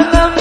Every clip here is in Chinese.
Alam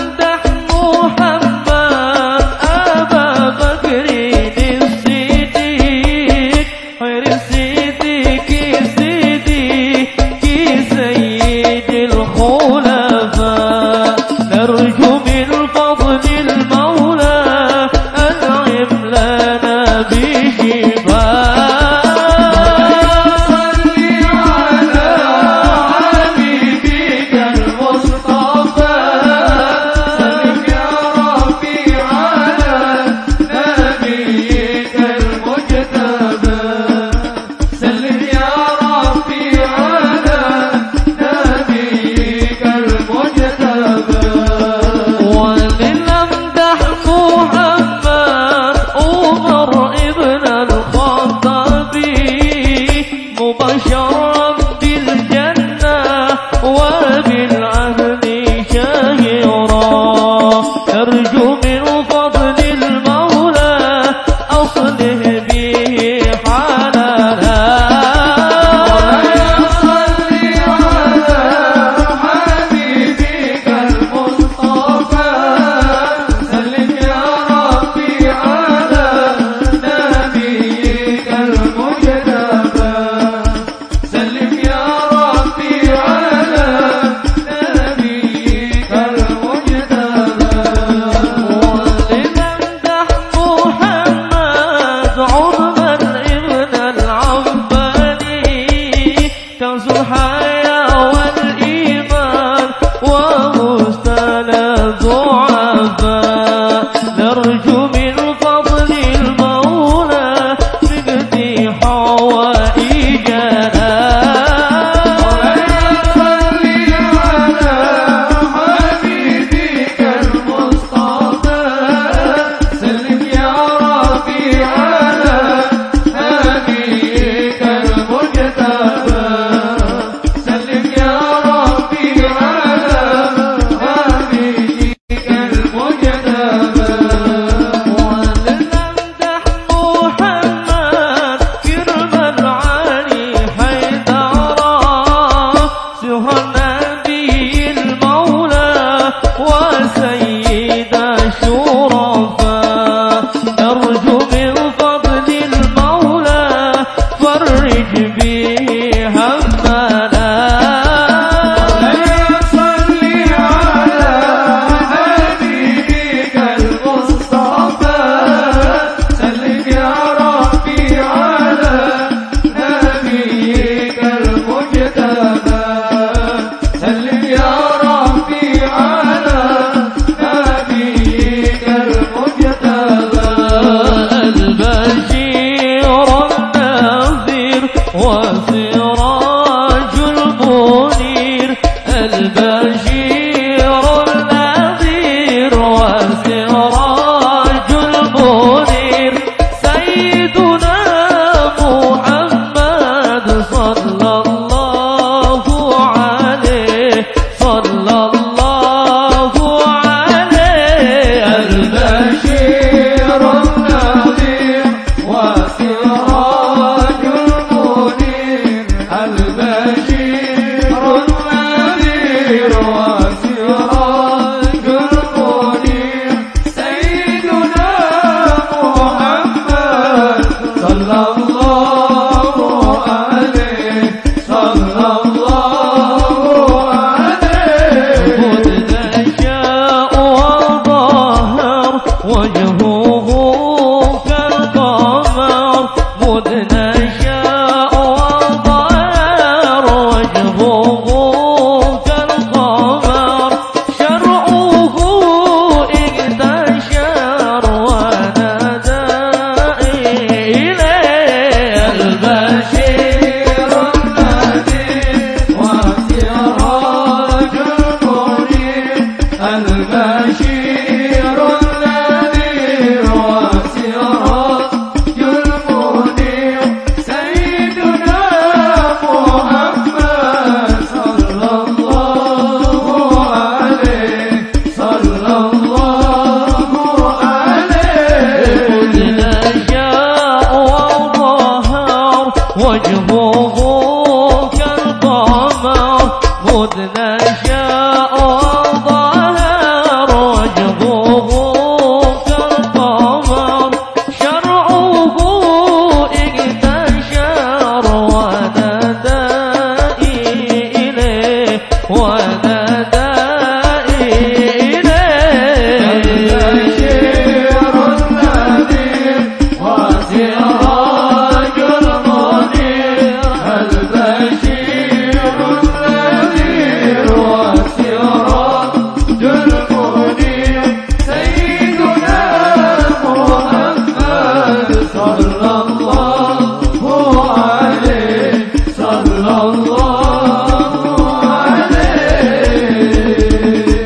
我的我在南疆